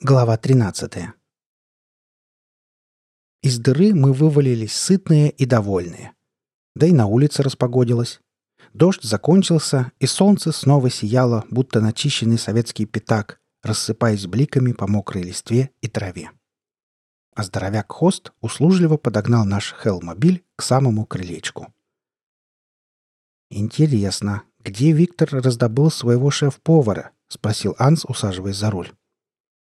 Глава 13. Из дыры мы вывалились сытные и довольные. Да и на улице распогодилось. Дождь закончился, и солнце снова сияло, будто начищенный советский пятак, рассыпаясь бликами по мокрой листве и траве. А здоровяк Хост услужливо подогнал наш хелмобиль к самому крылечку. «Интересно, где Виктор раздобыл своего шеф-повара?» — спросил Анс, усаживаясь за руль.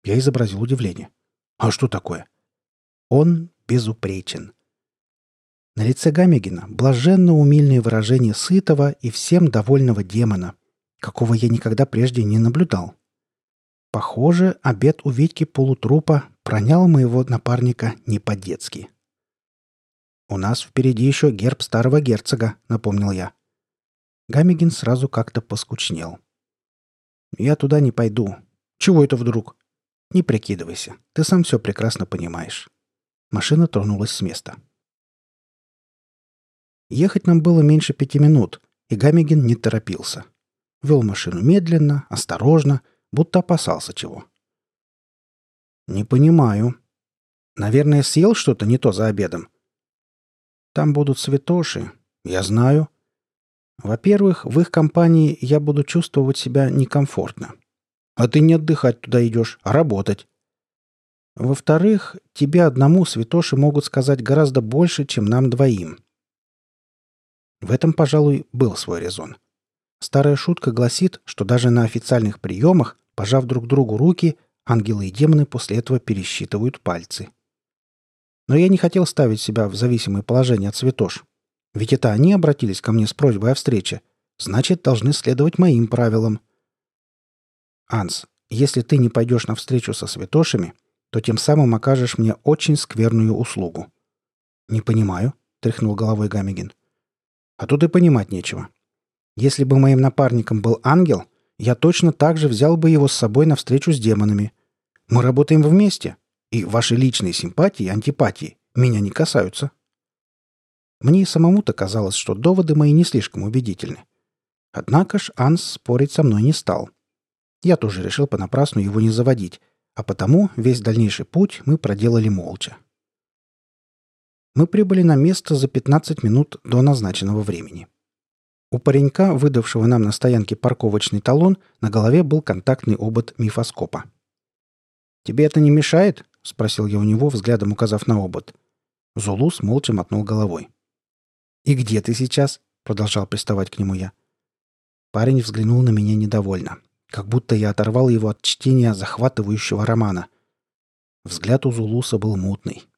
Я изобразил удивление. «А что такое?» «Он безупречен». На лице Гамегина блаженно умильное выражение сытого и всем довольного демона, какого я никогда прежде не наблюдал. Похоже, обед у Витьки полутрупа пронял моего напарника не по-детски. «У нас впереди еще герб старого герцога», — напомнил я. Гамегин сразу как-то поскучнел. «Я туда не пойду. Чего это вдруг?» «Не прикидывайся. Ты сам все прекрасно понимаешь». Машина тронулась с места. Ехать нам было меньше пяти минут, и Гамегин не торопился. Вел машину медленно, осторожно, будто опасался чего. «Не понимаю. Наверное, съел что-то не то за обедом. Там будут святоши. Я знаю. Во-первых, в их компании я буду чувствовать себя некомфортно. А ты не отдыхать туда идешь, а работать. Во-вторых, тебе одному святоши могут сказать гораздо больше, чем нам двоим. В этом, пожалуй, был свой резон. Старая шутка гласит, что даже на официальных приемах, пожав друг другу руки, ангелы и демоны после этого пересчитывают пальцы. Но я не хотел ставить себя в зависимое положение от святош. Ведь это они обратились ко мне с просьбой о встрече. Значит, должны следовать моим правилам – Анс, если ты не пойдешь на встречу со святошами, то тем самым окажешь мне очень скверную услугу». «Не понимаю», — тряхнул головой Гамигин. «А тут и понимать нечего. Если бы моим напарником был ангел, я точно так же взял бы его с собой на встречу с демонами. Мы работаем вместе, и ваши личные симпатии и антипатии меня не касаются». Мне и самому-то казалось, что доводы мои не слишком убедительны. Однако ж Анс спорить со мной не стал — я тоже решил понапрасну его не заводить, а потому весь дальнейший путь мы проделали молча. Мы прибыли на место за 15 минут до назначенного времени. У паренька, выдавшего нам на стоянке парковочный талон, на голове был контактный обод мифоскопа. «Тебе это не мешает?» — спросил я у него, взглядом указав на обод. Зулус молча мотнул головой. «И где ты сейчас?» — продолжал приставать к нему я. Парень взглянул на меня недовольно как будто я оторвал его от чтения захватывающего романа. Взгляд у Зулуса был мутный.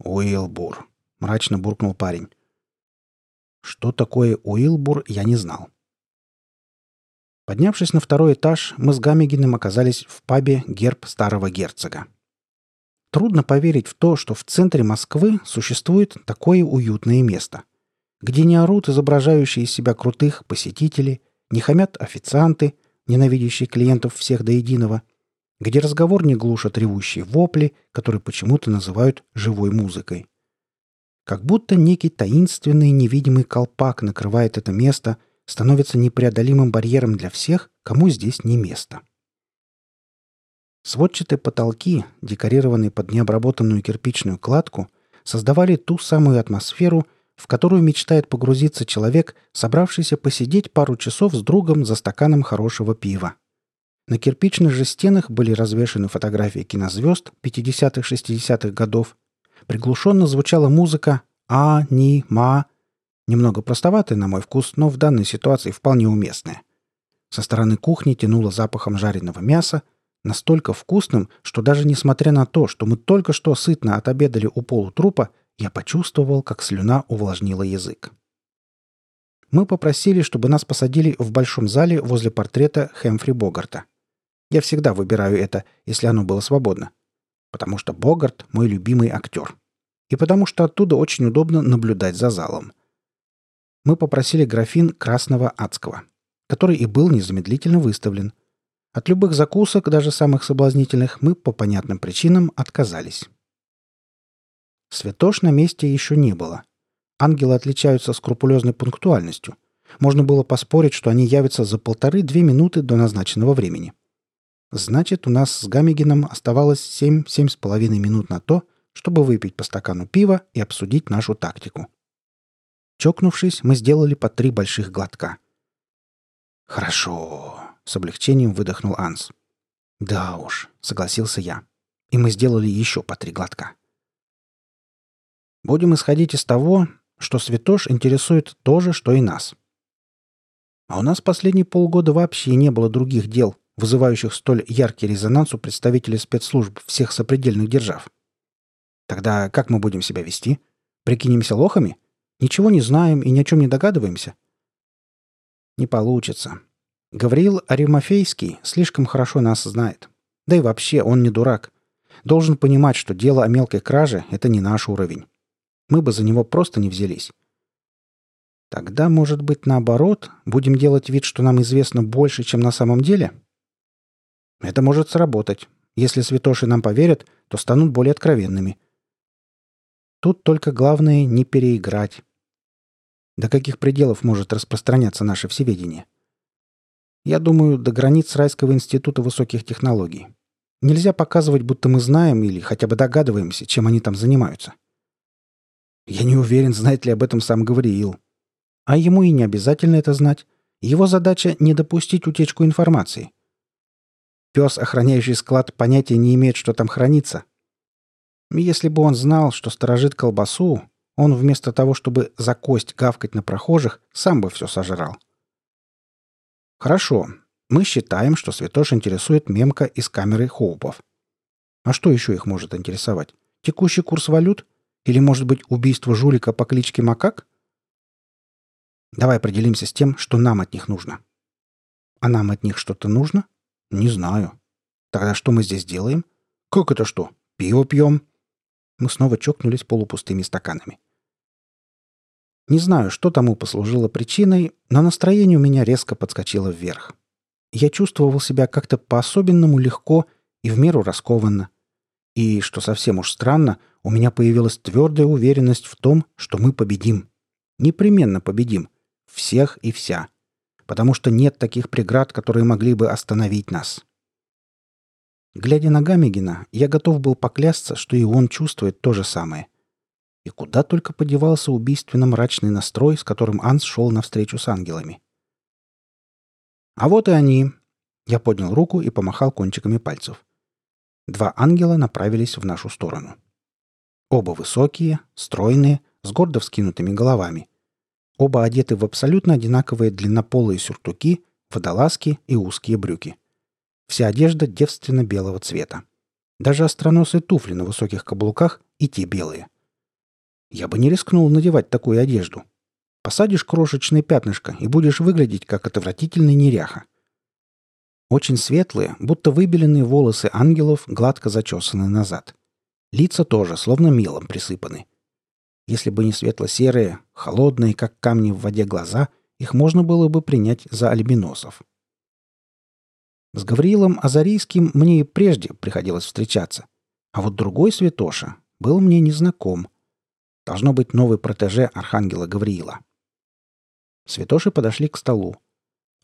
«Уилбур», — мрачно буркнул парень. Что такое Уилбур, я не знал. Поднявшись на второй этаж, мы с Гамегиным оказались в пабе «Герб старого герцога». Трудно поверить в то, что в центре Москвы существует такое уютное место, где не орут изображающие из себя крутых посетители — не хамят официанты, ненавидящие клиентов всех до единого, где разговор не глушат ревущие вопли, которые почему-то называют живой музыкой. Как будто некий таинственный невидимый колпак накрывает это место, становится непреодолимым барьером для всех, кому здесь не место. Сводчатые потолки, декорированные под необработанную кирпичную кладку, создавали ту самую атмосферу, в которую мечтает погрузиться человек, собравшийся посидеть пару часов с другом за стаканом хорошего пива. На кирпичных же стенах были развешаны фотографии кинозвезд 50-60-х годов. Приглушенно звучала музыка «А, Ни, Ма», немного простоватая на мой вкус, но в данной ситуации вполне уместная. Со стороны кухни тянуло запахом жареного мяса, настолько вкусным, что даже несмотря на то, что мы только что сытно отобедали у полутрупа, я почувствовал, как слюна увлажнила язык. Мы попросили, чтобы нас посадили в большом зале возле портрета Хэмфри Богарта. Я всегда выбираю это, если оно было свободно. Потому что Богарт — мой любимый актер. И потому что оттуда очень удобно наблюдать за залом. Мы попросили графин красного адского, который и был незамедлительно выставлен. От любых закусок, даже самых соблазнительных, мы по понятным причинам отказались. Святош на месте еще не было. Ангелы отличаются скрупулезной пунктуальностью. Можно было поспорить, что они явятся за полторы-две минуты до назначенного времени. Значит, у нас с Гамигином оставалось 7-7,5 минут на то, чтобы выпить по стакану пива и обсудить нашу тактику. Чокнувшись, мы сделали по три больших глотка. «Хорошо», — с облегчением выдохнул Анс. «Да уж», — согласился я. И мы сделали еще по три глотка. Будем исходить из того, что Святош интересует то же, что и нас. А у нас последние полгода вообще не было других дел, вызывающих столь яркий резонанс у представителей спецслужб всех сопредельных держав. Тогда как мы будем себя вести? Прикинемся лохами? Ничего не знаем и ни о чем не догадываемся? Не получится. Гавриил Аримофейский слишком хорошо нас знает. Да и вообще он не дурак. Должен понимать, что дело о мелкой краже — это не наш уровень. Мы бы за него просто не взялись. Тогда, может быть, наоборот, будем делать вид, что нам известно больше, чем на самом деле? Это может сработать. Если святоши нам поверят, то станут более откровенными. Тут только главное не переиграть. До каких пределов может распространяться наше всеведение? Я думаю, до границ Райского института высоких технологий. Нельзя показывать, будто мы знаем или хотя бы догадываемся, чем они там занимаются. Я не уверен, знает ли об этом сам Гавриил. А ему и не обязательно это знать. Его задача — не допустить утечку информации. Пес, охраняющий склад, понятия не имеет, что там хранится. Если бы он знал, что сторожит колбасу, он вместо того, чтобы за кость гавкать на прохожих, сам бы все сожрал. Хорошо. Мы считаем, что Святош интересует мемка из камеры Хоупов. А что еще их может интересовать? Текущий курс валют? Или, может быть, убийство жулика по кличке Макак? Давай определимся с тем, что нам от них нужно. А нам от них что-то нужно? Не знаю. Тогда что мы здесь делаем? Как это что? Пиво пьем? Мы снова чокнулись полупустыми стаканами. Не знаю, что тому послужило причиной, но настроение у меня резко подскочило вверх. Я чувствовал себя как-то по-особенному легко и в меру раскованно. И, что совсем уж странно, у меня появилась твердая уверенность в том, что мы победим. Непременно победим. Всех и вся. Потому что нет таких преград, которые могли бы остановить нас. Глядя на Гамегина, я готов был поклясться, что и он чувствует то же самое. И куда только подевался убийственно мрачный настрой, с которым Анс шел навстречу с ангелами. А вот и они. Я поднял руку и помахал кончиками пальцев. Два ангела направились в нашу сторону. Оба высокие, стройные, с гордо вскинутыми головами. Оба одеты в абсолютно одинаковые длиннополые сюртуки, водолазки и узкие брюки. Вся одежда девственно белого цвета. Даже остроносые туфли на высоких каблуках и те белые. Я бы не рискнул надевать такую одежду. Посадишь крошечное пятнышко и будешь выглядеть как отвратительный неряха. Очень светлые, будто выбеленные волосы ангелов гладко зачесаны назад. Лица тоже, словно мелом присыпаны. Если бы не светло-серые, холодные, как камни в воде глаза, их можно было бы принять за альбиносов. С Гавриилом Азарийским мне и прежде приходилось встречаться. А вот другой святоша был мне незнаком. Должно быть новый протеже архангела Гавриила. Святоши подошли к столу.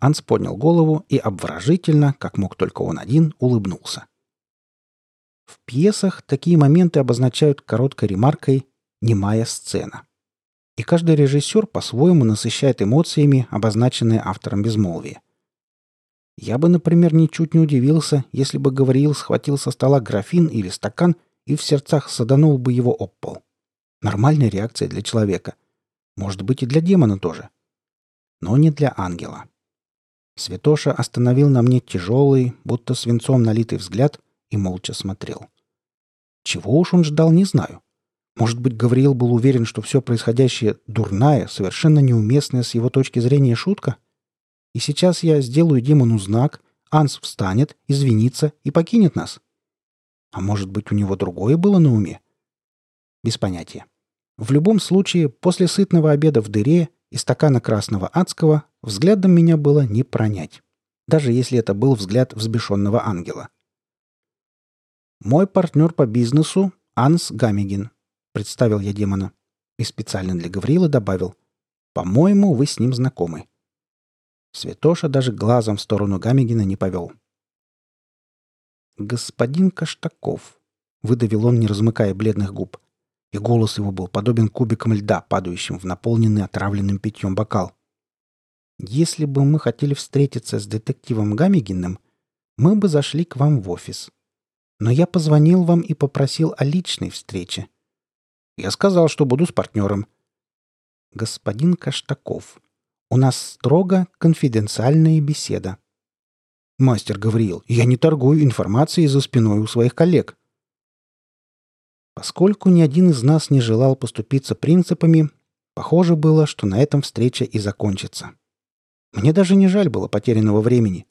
Анс поднял голову и обворожительно, как мог только он один, улыбнулся. В пьесах такие моменты обозначают короткой ремаркой «немая сцена». И каждый режиссер по-своему насыщает эмоциями, обозначенные автором безмолвия. Я бы, например, ничуть не удивился, если бы Гавриил схватил со стола графин или стакан и в сердцах саданул бы его об пол. Нормальная реакция для человека. Может быть и для демона тоже. Но не для ангела. Святоша остановил на мне тяжелый, будто свинцом налитый взгляд и молча смотрел. Чего уж он ждал, не знаю. Может быть, Гавриил был уверен, что все происходящее дурная, совершенно неуместная с его точки зрения шутка? И сейчас я сделаю демону знак, Анс встанет, извинится и покинет нас. А может быть, у него другое было на уме? Без понятия. В любом случае, после сытного обеда в дыре и стакана красного адского взглядом меня было не пронять. Даже если это был взгляд взбешенного ангела. «Мой партнер по бизнесу — Анс Гамигин», — представил я демона. И специально для Гаврила добавил. «По-моему, вы с ним знакомы». Святоша даже глазом в сторону Гамигина не повел. «Господин Каштаков», — выдавил он, не размыкая бледных губ. И голос его был подобен кубикам льда, падающим в наполненный отравленным питьем бокал. «Если бы мы хотели встретиться с детективом Гамигиным, мы бы зашли к вам в офис. Но я позвонил вам и попросил о личной встрече. Я сказал, что буду с партнером. Господин Каштаков, у нас строго конфиденциальная беседа. Мастер Гавриил, я не торгую информацией за спиной у своих коллег. Поскольку ни один из нас не желал поступиться принципами, похоже было, что на этом встреча и закончится. Мне даже не жаль было потерянного времени.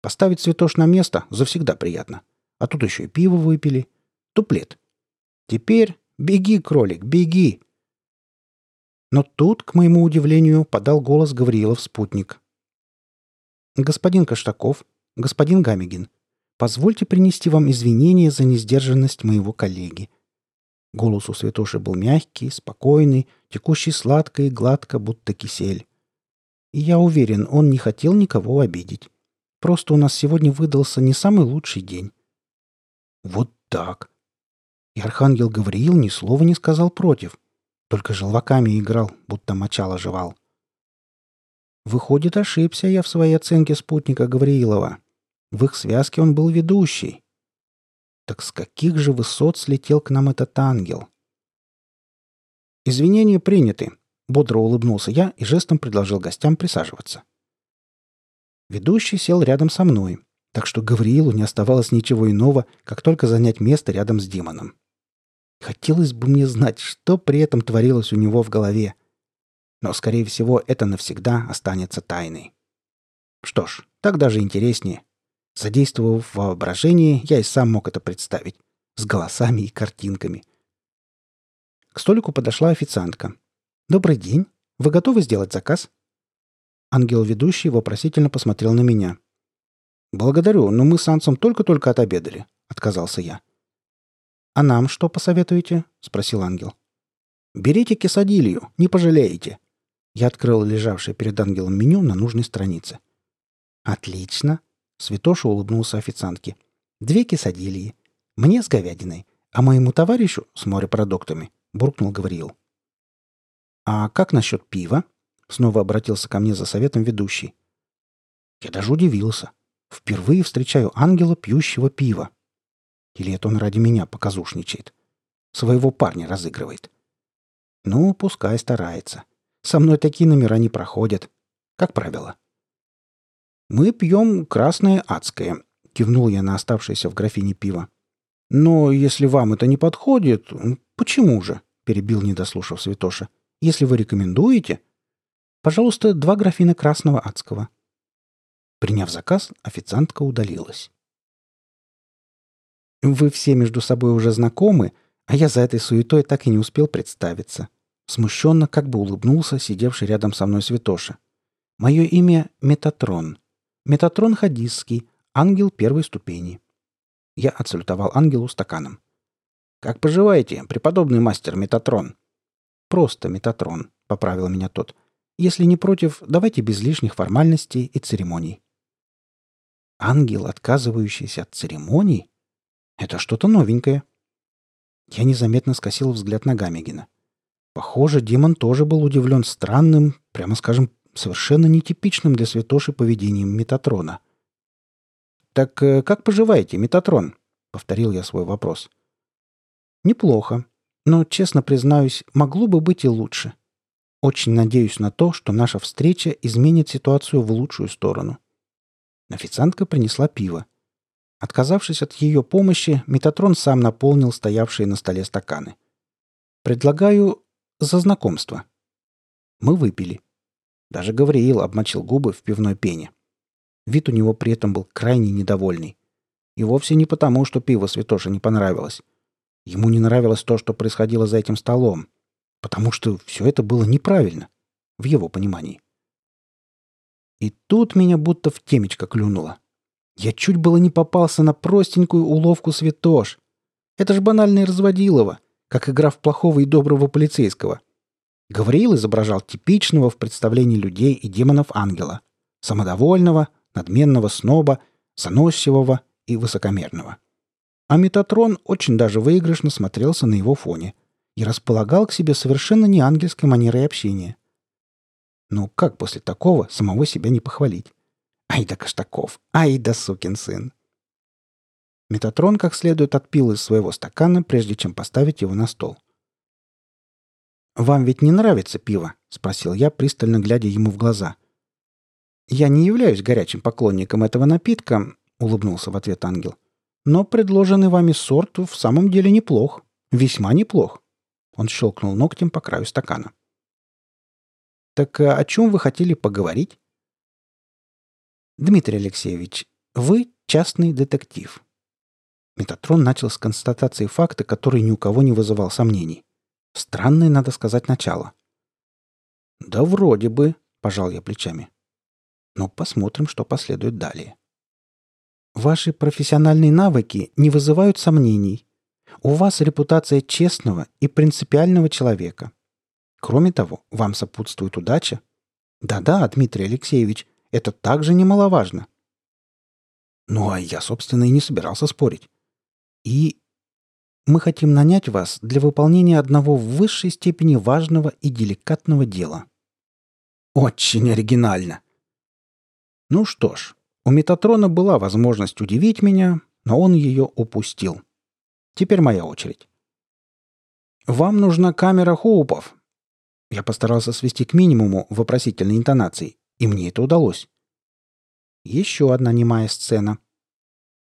Поставить цветош на место завсегда приятно. А тут еще и пиво выпили. Туплет. Теперь беги, кролик, беги. Но тут, к моему удивлению, подал голос Гавриилов спутник. «Господин Каштаков, господин Гамигин, позвольте принести вам извинения за несдержанность моего коллеги». Голос у Святоши был мягкий, спокойный, текущий сладко и гладко, будто кисель. И я уверен, он не хотел никого обидеть. Просто у нас сегодня выдался не самый лучший день. Вот так. И архангел Гавриил ни слова не сказал против. Только желваками играл, будто мочало жевал. Выходит, ошибся я в своей оценке спутника Гавриилова. В их связке он был ведущий. Так с каких же высот слетел к нам этот ангел? Извинения приняты. Бодро улыбнулся я и жестом предложил гостям присаживаться. Ведущий сел рядом со мной, так что Гавриилу не оставалось ничего иного, как только занять место рядом с демоном. Хотелось бы мне знать, что при этом творилось у него в голове. Но, скорее всего, это навсегда останется тайной. Что ж, так даже интереснее. Задействовав воображение, я и сам мог это представить. С голосами и картинками. К столику подошла официантка. «Добрый день. Вы готовы сделать заказ?» Ангел-ведущий вопросительно посмотрел на меня. «Благодарю, но мы с Ансом только-только отобедали», — отказался я. «А нам что посоветуете?» — спросил ангел. «Берите кесадилью, не пожалеете». Я открыл лежавшее перед ангелом меню на нужной странице. «Отлично!» — Святоша улыбнулся официантке. «Две кесадильи. Мне с говядиной, а моему товарищу с морепродуктами», — буркнул Гавриил. «А как насчет пива?» — снова обратился ко мне за советом ведущий. Я даже удивился. Впервые встречаю ангела, пьющего пива. Или это он ради меня показушничает? Своего парня разыгрывает. Ну, пускай старается. Со мной такие номера не проходят. Как правило. «Мы пьем красное адское», — кивнул я на оставшееся в графине пиво. «Но если вам это не подходит, почему же?» — перебил, не дослушав Святоша. «Если вы рекомендуете...» «Пожалуйста, два графина красного адского». Приняв заказ, официантка удалилась. Вы все между собой уже знакомы, а я за этой суетой так и не успел представиться. Смущенно как бы улыбнулся сидевший рядом со мной Святоша. Мое имя Метатрон. Метатрон Хадисский, ангел первой ступени. Я отсалютовал ангелу стаканом. «Как поживаете, преподобный мастер Метатрон?» «Просто Метатрон», — поправил меня тот. «Если не против, давайте без лишних формальностей и церемоний». «Ангел, отказывающийся от церемоний?» Это что-то новенькое. Я незаметно скосил взгляд на Гамегина. Похоже, демон тоже был удивлен странным, прямо скажем, совершенно нетипичным для святоши поведением Метатрона. «Так э, как поживаете, Метатрон?» — повторил я свой вопрос. «Неплохо. Но, честно признаюсь, могло бы быть и лучше. Очень надеюсь на то, что наша встреча изменит ситуацию в лучшую сторону». Официантка принесла пиво. Отказавшись от ее помощи, Метатрон сам наполнил стоявшие на столе стаканы. «Предлагаю за знакомство». Мы выпили. Даже Гавриил обмочил губы в пивной пене. Вид у него при этом был крайне недовольный. И вовсе не потому, что пиво Святоше не понравилось. Ему не нравилось то, что происходило за этим столом. Потому что все это было неправильно. В его понимании. И тут меня будто в темечко клюнуло. Я чуть было не попался на простенькую уловку святош. Это ж банальное разводилово, как игра в плохого и доброго полицейского. Гавриил изображал типичного в представлении людей и демонов ангела. Самодовольного, надменного сноба, заносчивого и высокомерного. А Метатрон очень даже выигрышно смотрелся на его фоне и располагал к себе совершенно не ангельской манерой общения. Ну как после такого самого себя не похвалить? Ай да Каштаков! Ай да сукин сын! Метатрон как следует отпил из своего стакана, прежде чем поставить его на стол. «Вам ведь не нравится пиво?» — спросил я, пристально глядя ему в глаза. «Я не являюсь горячим поклонником этого напитка», — улыбнулся в ответ ангел. «Но предложенный вами сорт в самом деле неплох. Весьма неплох». Он щелкнул ногтем по краю стакана. «Так э, о чем вы хотели поговорить?» «Дмитрий Алексеевич, вы частный детектив. Метатрон начал с констатации факта, который ни у кого не вызывал сомнений. Странное, надо сказать, начало. «Да вроде бы», — пожал я плечами. Но посмотрим, что последует далее. Ваши профессиональные навыки не вызывают сомнений. У вас репутация честного и принципиального человека. Кроме того, вам сопутствует удача. Да-да, Дмитрий Алексеевич, это также немаловажно. Ну, а я, собственно, и не собирался спорить. И мы хотим нанять вас для выполнения одного в высшей степени важного и деликатного дела. Очень оригинально. Ну что ж, у Метатрона была возможность удивить меня, но он ее упустил. Теперь моя очередь. Вам нужна камера Хоупов. Я постарался свести к минимуму вопросительной интонации, и мне это удалось. Еще одна немая сцена —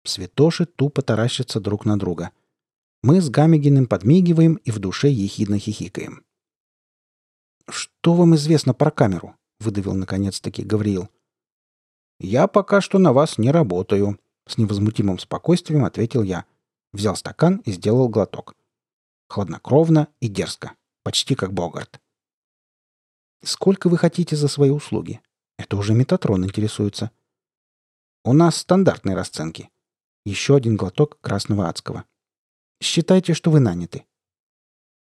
Святоши тупо таращатся друг на друга. Мы с Гамегиным подмигиваем и в душе ехидно хихикаем. «Что вам известно про камеру?» — выдавил наконец-таки Гавриил. «Я пока что на вас не работаю», — с невозмутимым спокойствием ответил я. Взял стакан и сделал глоток. Хладнокровно и дерзко. Почти как Богарт. «Сколько вы хотите за свои услуги?» Это уже Метатрон интересуется. «У нас стандартные расценки. Еще один глоток красного адского. Считайте, что вы наняты.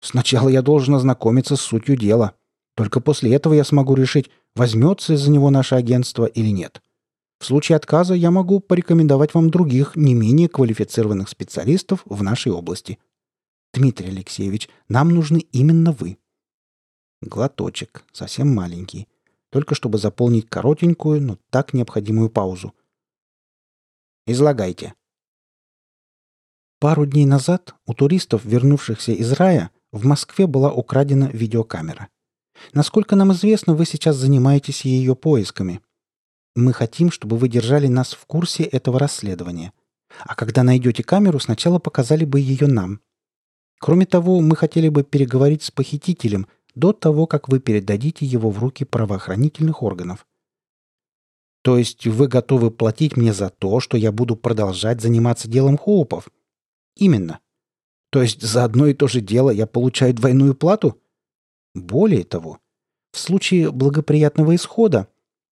Сначала я должен ознакомиться с сутью дела. Только после этого я смогу решить, возьмется из-за него наше агентство или нет. В случае отказа я могу порекомендовать вам других, не менее квалифицированных специалистов в нашей области. Дмитрий Алексеевич, нам нужны именно вы. Глоточек, совсем маленький, только чтобы заполнить коротенькую, но так необходимую паузу. Излагайте. Пару дней назад у туристов, вернувшихся из рая, в Москве была украдена видеокамера. Насколько нам известно, вы сейчас занимаетесь ее поисками. Мы хотим, чтобы вы держали нас в курсе этого расследования. А когда найдете камеру, сначала показали бы ее нам. Кроме того, мы хотели бы переговорить с похитителем до того, как вы передадите его в руки правоохранительных органов. То есть вы готовы платить мне за то, что я буду продолжать заниматься делом Хоупов? Именно. То есть за одно и то же дело я получаю двойную плату? Более того, в случае благоприятного исхода,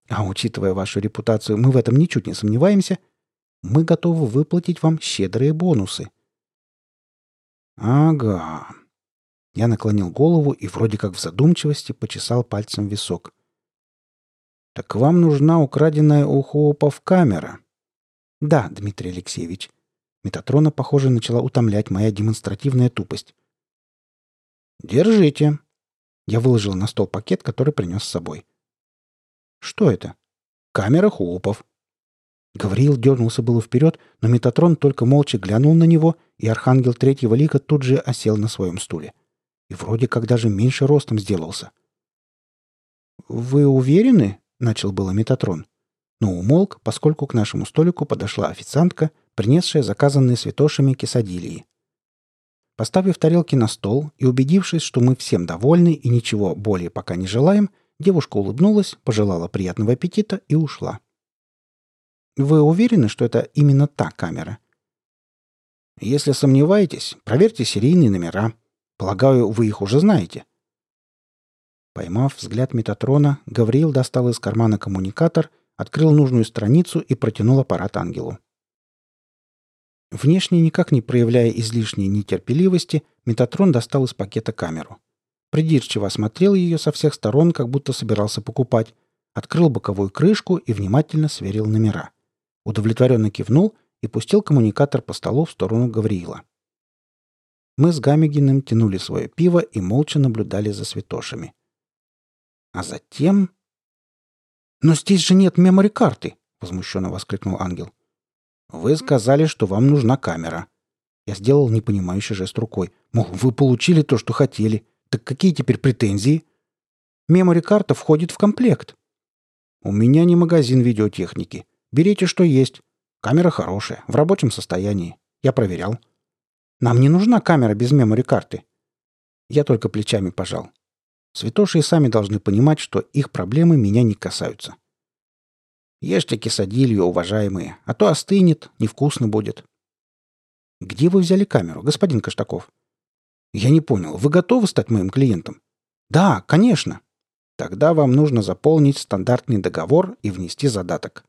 а учитывая вашу репутацию, мы в этом ничуть не сомневаемся, мы готовы выплатить вам щедрые бонусы. Ага. Я наклонил голову и вроде как в задумчивости почесал пальцем висок. «Так вам нужна украденная у Хоупов камера?» «Да, Дмитрий Алексеевич». Метатрона, похоже, начала утомлять моя демонстративная тупость. «Держите». Я выложил на стол пакет, который принес с собой. «Что это?» «Камера Хоупов». Гавриил дернулся было вперед, но Метатрон только молча глянул на него, и Архангел Третьего Лика тут же осел на своем стуле. И вроде как даже меньше ростом сделался. «Вы уверены?» — начал было Метатрон. Но умолк, поскольку к нашему столику подошла официантка, принесшая заказанные святошами кисадилии. Поставив тарелки на стол и убедившись, что мы всем довольны и ничего более пока не желаем, девушка улыбнулась, пожелала приятного аппетита и ушла. «Вы уверены, что это именно та камера?» «Если сомневаетесь, проверьте серийные номера. Полагаю, вы их уже знаете», Поймав взгляд Метатрона, Гавриил достал из кармана коммуникатор, открыл нужную страницу и протянул аппарат ангелу. Внешне никак не проявляя излишней нетерпеливости, Метатрон достал из пакета камеру. Придирчиво осмотрел ее со всех сторон, как будто собирался покупать, открыл боковую крышку и внимательно сверил номера. Удовлетворенно кивнул и пустил коммуникатор по столу в сторону Гавриила. Мы с Гамигиным тянули свое пиво и молча наблюдали за святошами. А затем... «Но здесь же нет мемори-карты!» — возмущенно воскликнул ангел. «Вы сказали, что вам нужна камера». Я сделал непонимающий жест рукой. Мол, вы получили то, что хотели. Так какие теперь претензии? Мемори-карта входит в комплект. У меня не магазин видеотехники. Берите, что есть. Камера хорошая, в рабочем состоянии. Я проверял. Нам не нужна камера без мемори-карты. Я только плечами пожал. Святоши и сами должны понимать, что их проблемы меня не касаются. Ешьте кисадилью, уважаемые, а то остынет, невкусно будет. Где вы взяли камеру, господин Каштаков? Я не понял, вы готовы стать моим клиентом? Да, конечно. Тогда вам нужно заполнить стандартный договор и внести задаток.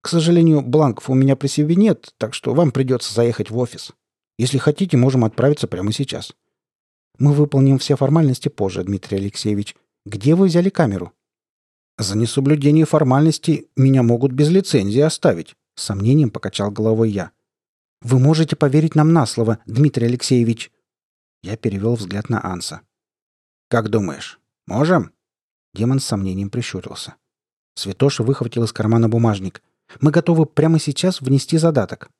К сожалению, бланков у меня при себе нет, так что вам придется заехать в офис. Если хотите, можем отправиться прямо сейчас. Мы выполним все формальности позже, Дмитрий Алексеевич. Где вы взяли камеру? За несоблюдение формальностей меня могут без лицензии оставить, с сомнением покачал головой я. Вы можете поверить нам на слово, Дмитрий Алексеевич. Я перевел взгляд на Анса. Как думаешь, можем? Демон с сомнением прищурился. Святоша выхватил из кармана бумажник. Мы готовы прямо сейчас внести задаток.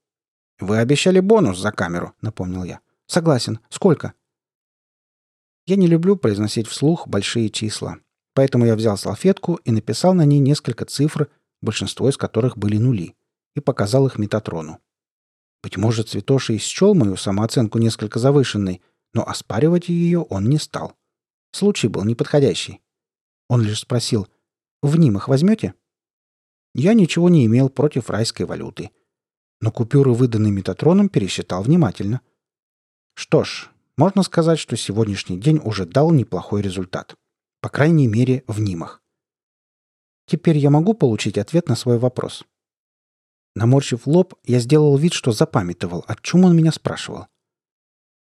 Вы обещали бонус за камеру, напомнил я. Согласен. Сколько? Я не люблю произносить вслух большие числа. Поэтому я взял салфетку и написал на ней несколько цифр, большинство из которых были нули, и показал их Метатрону. Быть может, Святоша и счел мою самооценку несколько завышенной, но оспаривать ее он не стал. Случай был неподходящий. Он лишь спросил, «В ним их возьмете?» Я ничего не имел против райской валюты. Но купюры, выданные Метатроном, пересчитал внимательно. Что ж, можно сказать, что сегодняшний день уже дал неплохой результат. По крайней мере, в Нимах. Теперь я могу получить ответ на свой вопрос. Наморщив лоб, я сделал вид, что запамятовал, о чем он меня спрашивал.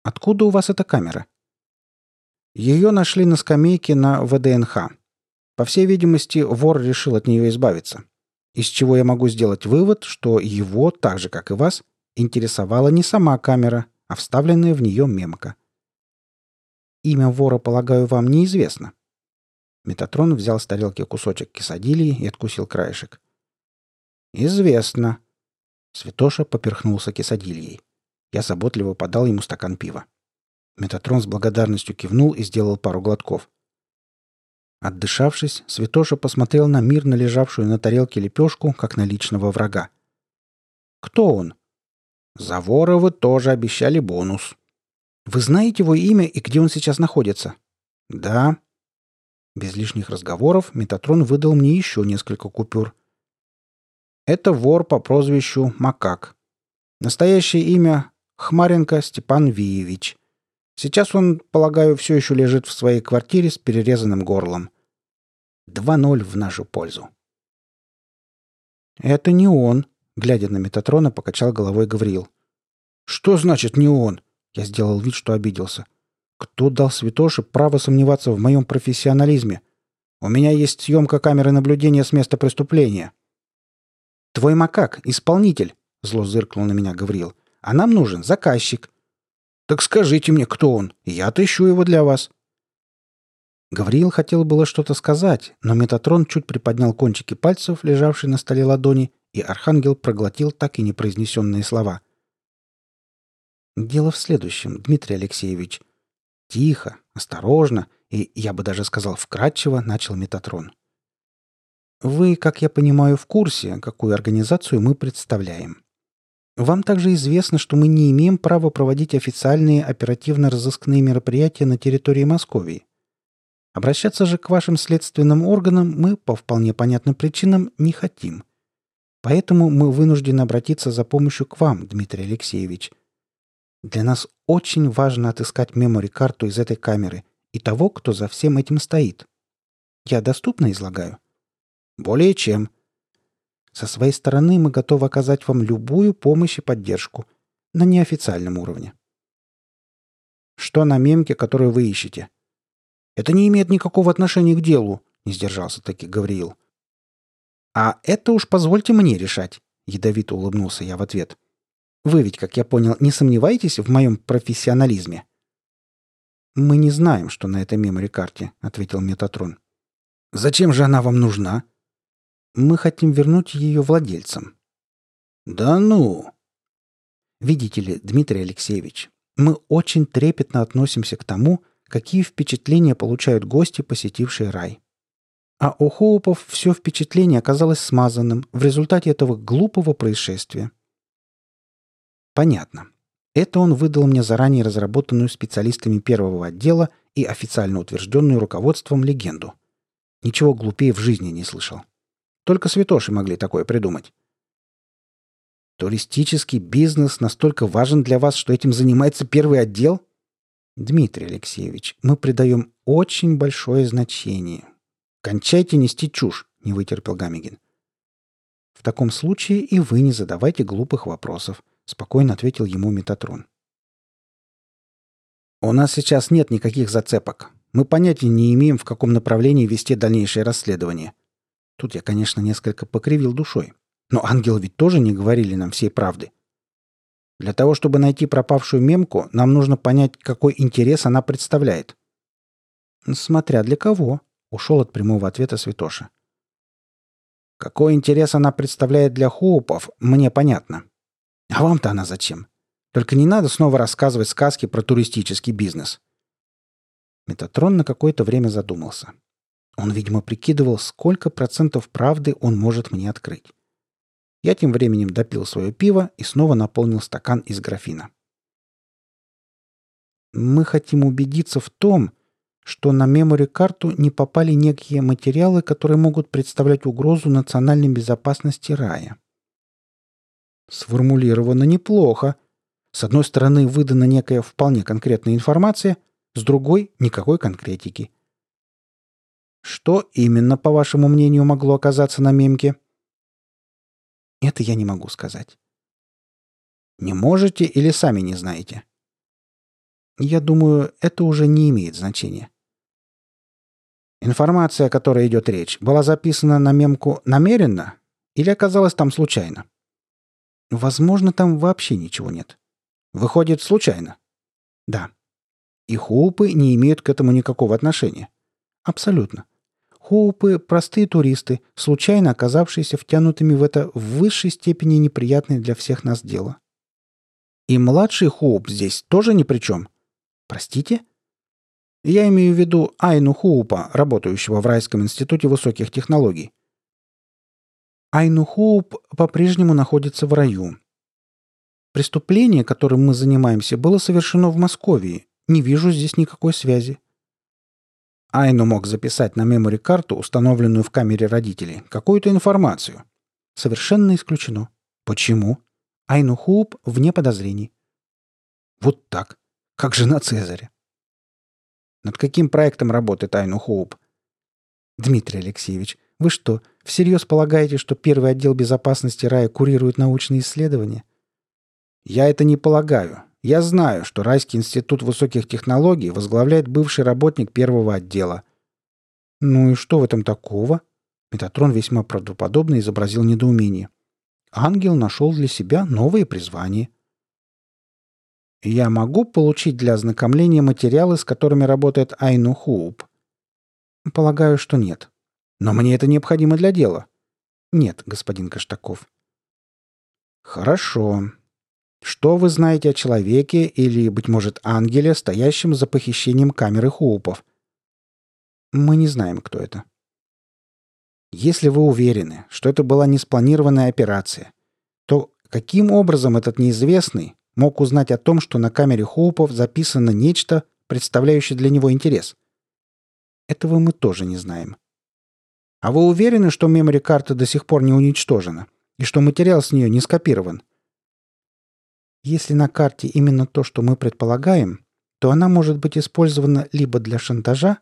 «Откуда у вас эта камера?» Ее нашли на скамейке на ВДНХ. По всей видимости, вор решил от нее избавиться. Из чего я могу сделать вывод, что его, так же как и вас, интересовала не сама камера, а вставленная в нее мемка. Имя вора, полагаю, вам неизвестно. Метатрон взял с тарелки кусочек кисадилии и откусил краешек. «Известно». Святоша поперхнулся кисадильей. Я заботливо подал ему стакан пива. Метатрон с благодарностью кивнул и сделал пару глотков. Отдышавшись, Святоша посмотрел на мирно лежавшую на тарелке лепешку, как на личного врага. «Кто он?» «За вора вы тоже обещали бонус». «Вы знаете его имя и где он сейчас находится?» «Да». Без лишних разговоров Метатрон выдал мне еще несколько купюр – это вор по прозвищу Макак. Настоящее имя Хмаренко Степан Виевич. Сейчас он, полагаю, все еще лежит в своей квартире с перерезанным горлом. 2-0 в нашу пользу. «Это не он», — глядя на Метатрона, покачал головой Гавриил. «Что значит не он?» Я сделал вид, что обиделся. «Кто дал Святоше право сомневаться в моем профессионализме? У меня есть съемка камеры наблюдения с места преступления». «Твой макак, исполнитель», — зло зыркнул на меня Гавриил. «А нам нужен заказчик». «Так скажите мне, кто он, я отыщу его для вас». Гавриил хотел было что-то сказать, но Метатрон чуть приподнял кончики пальцев, лежавшие на столе ладони, и Архангел проглотил так и непроизнесенные слова. «Дело в следующем, Дмитрий Алексеевич. Тихо, осторожно и, я бы даже сказал, вкратчиво начал Метатрон. Вы, как я понимаю, в курсе, какую организацию мы представляем. Вам также известно, что мы не имеем права проводить официальные оперативно-розыскные мероприятия на территории Московии. Обращаться же к вашим следственным органам мы, по вполне понятным причинам, не хотим. Поэтому мы вынуждены обратиться за помощью к вам, Дмитрий Алексеевич. Для нас очень важно отыскать мемори-карту из этой камеры и того, кто за всем этим стоит. Я доступно излагаю? Более чем. Со своей стороны мы готовы оказать вам любую помощь и поддержку на неофициальном уровне. Что на мемке, которую вы ищете? Это не имеет никакого отношения к делу, не сдержался таки Гавриил. А это уж позвольте мне решать, ядовито улыбнулся я в ответ. Вы ведь, как я понял, не сомневаетесь в моем профессионализме?» «Мы не знаем, что на этой мемори-карте», — ответил Метатрон. «Зачем же она вам нужна?» «Мы хотим вернуть ее владельцам». «Да ну!» «Видите ли, Дмитрий Алексеевич, мы очень трепетно относимся к тому, какие впечатления получают гости, посетившие рай. А у Хоупов все впечатление оказалось смазанным в результате этого глупого происшествия. Понятно. Это он выдал мне заранее разработанную специалистами первого отдела и официально утвержденную руководством легенду. Ничего глупее в жизни не слышал. Только святоши могли такое придумать. Туристический бизнес настолько важен для вас, что этим занимается первый отдел? Дмитрий Алексеевич, мы придаем очень большое значение. Кончайте нести чушь, не вытерпел Гамигин. В таком случае и вы не задавайте глупых вопросов спокойно ответил ему Метатрон. У нас сейчас нет никаких зацепок. Мы понятия не имеем, в каком направлении вести дальнейшее расследование. Тут я, конечно, несколько покривил душой. Но ангелы ведь тоже не говорили нам всей правды. Для того, чтобы найти пропавшую мемку, нам нужно понять, какой интерес она представляет. Смотря для кого, ушел от прямого ответа Святоша. Какой интерес она представляет для Хоупов, мне понятно. А вам-то она зачем? Только не надо снова рассказывать сказки про туристический бизнес. Метатрон на какое-то время задумался. Он, видимо, прикидывал, сколько процентов правды он может мне открыть. Я тем временем допил свое пиво и снова наполнил стакан из графина. Мы хотим убедиться в том, что на мемори-карту не попали некие материалы, которые могут представлять угрозу национальной безопасности рая. Сформулировано неплохо. С одной стороны, выдана некая вполне конкретная информация, с другой — никакой конкретики. Что именно, по вашему мнению, могло оказаться на мемке? Это я не могу сказать. Не можете или сами не знаете? Я думаю, это уже не имеет значения. Информация, о которой идет речь, была записана на мемку намеренно или оказалась там случайно? Возможно, там вообще ничего нет. Выходит, случайно. Да. И хоупы не имеют к этому никакого отношения. Абсолютно. Хоупы – простые туристы, случайно оказавшиеся втянутыми в это в высшей степени неприятное для всех нас дело. И младший Хоуп здесь тоже ни при чем. Простите? Я имею в виду Айну Хоупа, работающего в Райском институте высоких технологий. Айну Хоуп по-прежнему находится в раю. Преступление, которым мы занимаемся, было совершено в Москве. Не вижу здесь никакой связи. Айну мог записать на мемори-карту, установленную в камере родителей, какую-то информацию. Совершенно исключено. Почему? Айну Хоуп вне подозрений. Вот так. Как жена Цезаря. Над каким проектом работает Айну Хоуп? Дмитрий Алексеевич, вы что, всерьез полагаете, что первый отдел безопасности рая курирует научные исследования? Я это не полагаю. Я знаю, что Райский институт высоких технологий возглавляет бывший работник первого отдела. Ну и что в этом такого? Метатрон весьма правдоподобно изобразил недоумение. Ангел нашел для себя новые призвания. Я могу получить для ознакомления материалы, с которыми работает Айну Хоуп? Полагаю, что нет. Но мне это необходимо для дела. Нет, господин Каштаков. Хорошо. Что вы знаете о человеке или, быть может, ангеле, стоящем за похищением камеры Хоупов? Мы не знаем, кто это. Если вы уверены, что это была неспланированная операция, то каким образом этот неизвестный мог узнать о том, что на камере Хоупов записано нечто, представляющее для него интерес? Этого мы тоже не знаем. А вы уверены, что мемори-карта до сих пор не уничтожена? И что материал с нее не скопирован? Если на карте именно то, что мы предполагаем, то она может быть использована либо для шантажа,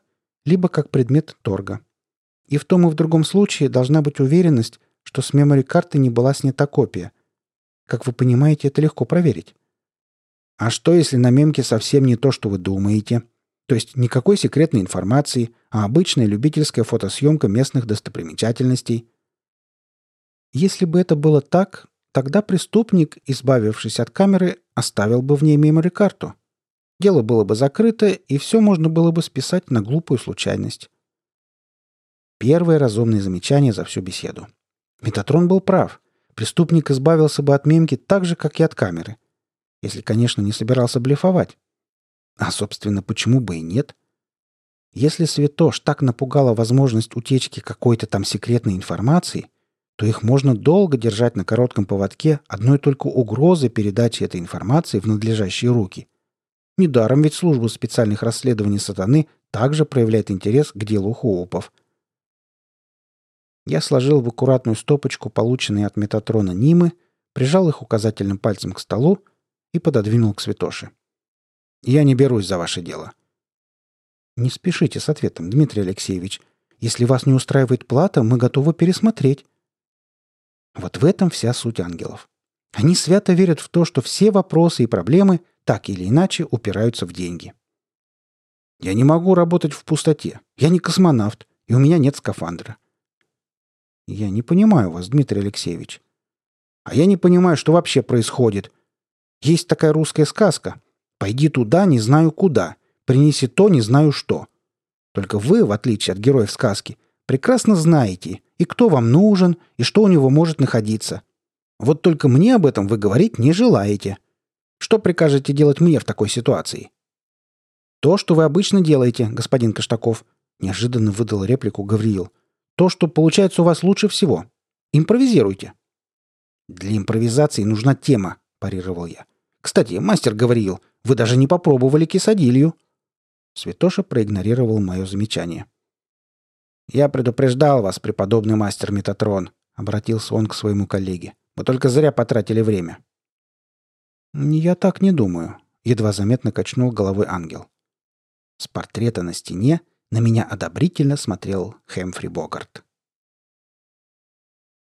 либо как предмет торга. И в том и в другом случае должна быть уверенность, что с мемори-карты не была снята копия. Как вы понимаете, это легко проверить. А что, если на мемке совсем не то, что вы думаете? То есть никакой секретной информации, а обычная любительская фотосъемка местных достопримечательностей. Если бы это было так, тогда преступник, избавившись от камеры, оставил бы в ней мемори-карту. Дело было бы закрыто, и все можно было бы списать на глупую случайность. Первое разумное замечание за всю беседу. Метатрон был прав. Преступник избавился бы от мемки так же, как и от камеры. Если, конечно, не собирался блефовать. А, собственно, почему бы и нет? Если Святош так напугала возможность утечки какой-то там секретной информации, то их можно долго держать на коротком поводке одной только угрозы передачи этой информации в надлежащие руки. Недаром ведь служба специальных расследований сатаны также проявляет интерес к делу Хоупов. Я сложил в аккуратную стопочку полученные от Метатрона Нимы, прижал их указательным пальцем к столу и пододвинул к Святоше. «Я не берусь за ваше дело». «Не спешите с ответом, Дмитрий Алексеевич. Если вас не устраивает плата, мы готовы пересмотреть». Вот в этом вся суть ангелов. Они свято верят в то, что все вопросы и проблемы так или иначе упираются в деньги. Я не могу работать в пустоте. Я не космонавт, и у меня нет скафандра. Я не понимаю вас, Дмитрий Алексеевич. А я не понимаю, что вообще происходит. Есть такая русская сказка. «Пойди туда, не знаю куда. Принеси то, не знаю что». Только вы, в отличие от героев сказки, прекрасно знаете, и кто вам нужен, и что у него может находиться. Вот только мне об этом вы говорить не желаете. Что прикажете делать мне в такой ситуации? То, что вы обычно делаете, господин Каштаков, неожиданно выдал реплику Гавриил. То, что получается у вас лучше всего. Импровизируйте. Для импровизации нужна тема, парировал я. Кстати, мастер Гавриил, вы даже не попробовали кисадилью. Святоша проигнорировал мое замечание. «Я предупреждал вас, преподобный мастер Метатрон», — обратился он к своему коллеге. «Вы только зря потратили время». «Я так не думаю», — едва заметно качнул головой ангел. С портрета на стене на меня одобрительно смотрел Хэмфри Богарт.